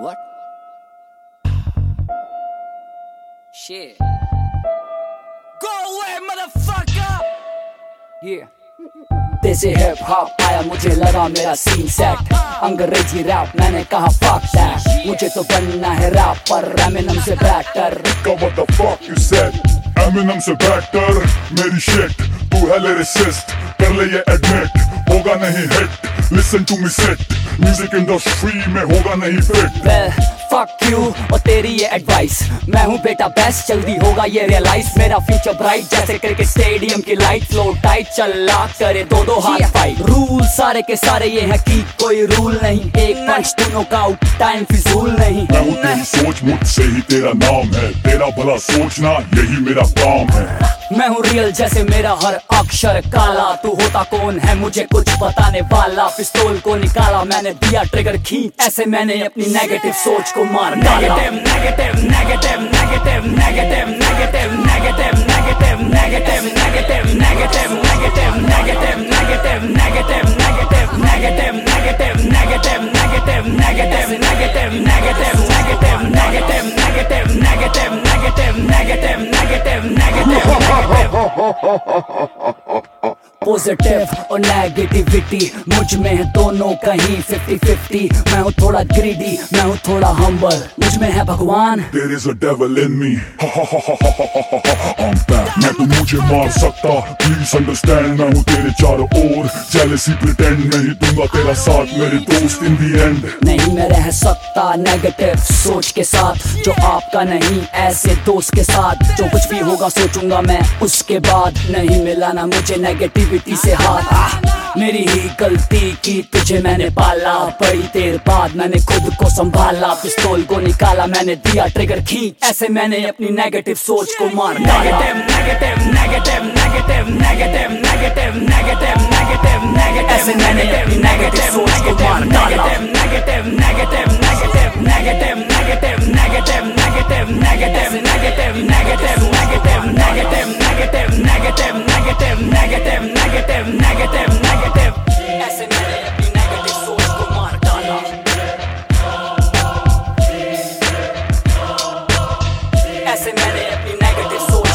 What? Shit. Go away, motherfucker! Yeah. देसी hip hop आया मुझे लगा मेरा सीन सेट अंग्रेज़ी रैप मैंने कहा फक दैट मुझे तो बनना है रैप पर एमिनम से better What the fuck you said? Eminem से better मेरी shit तू है lyricist कर ले ये admit होगा नहीं। Hit Listen to me sit Music industry में होगा नहीं वेल फक यू और तेरी ये एडवाइस मैं हूँ बेटा बेस्ट जल्दी होगा ये रियलाइज़ मेरा फ्यूचर ब्राइट जैसे क्रिकेट स्टेडियम की लाइट फ्लो टाइट चला करे दो दो हाथ फाइट रूल सारे के सारे ये है कि कोई रूल नहीं. एक पंच दोनों का आउट टाइम फिजूल नहीं. मैं हूँ तेरी सोच मुझसे ही तेरा नाम है. तेरा भला सोचना यही मेरा काम है. मैं हूँ रियल जैसे मेरा हर अक्षर काला। तू होता कौन है मुझे कुछ बताने वाला। पिस्तौल को निकाला मैंने दिया ट्रिगर खींच। ऐसे मैंने अपनी नेगेटिव सोच को मार डाला। Negative negative negative negative, ho, ho, ho, ho, ho. Positive और नेगेटिविटी मुझमें है दोनों कहीं फिफ्टी फिफ्टी मैं हूँ थोड़ा ग्रीडी मैं हूँ थोड़ा हम्बल मुझमें है भगवान। There is a devil in me Ha ha ha ha ha ha ha ha I'm back मैं तू मुझे मार सकता Please understand मैं हूँ तेरे चारों ओर। Jealousy pretend नहीं दूँगा तेरा साथ। मेरे दोस्त in the end नहीं मैं रह सकता नेगेटिव सोच के साथ। जो आपका नहीं ऐसे दोस्त के साथ। जो कुछ भी होगा सोचूँगा मैं उसके बाद। नहीं मिलाना मुझे नेगेटिविटी बेटी से हाथ मेरी ही गलती की तुझे मैंने पाला बड़ी देर बाद मैंने खुद को संभाला पिस्तौल को निकाला मैंने दिया ट्रिगर खींच ऐसे मैंने अपनी नेगेटिव सोच को मार negative negative negative negative negative negative negative negative negative ऐसे मैंने अपनी नेगेटिव सोच को मार negative negative negative negative negative negative negative negative negative negative negative negative, so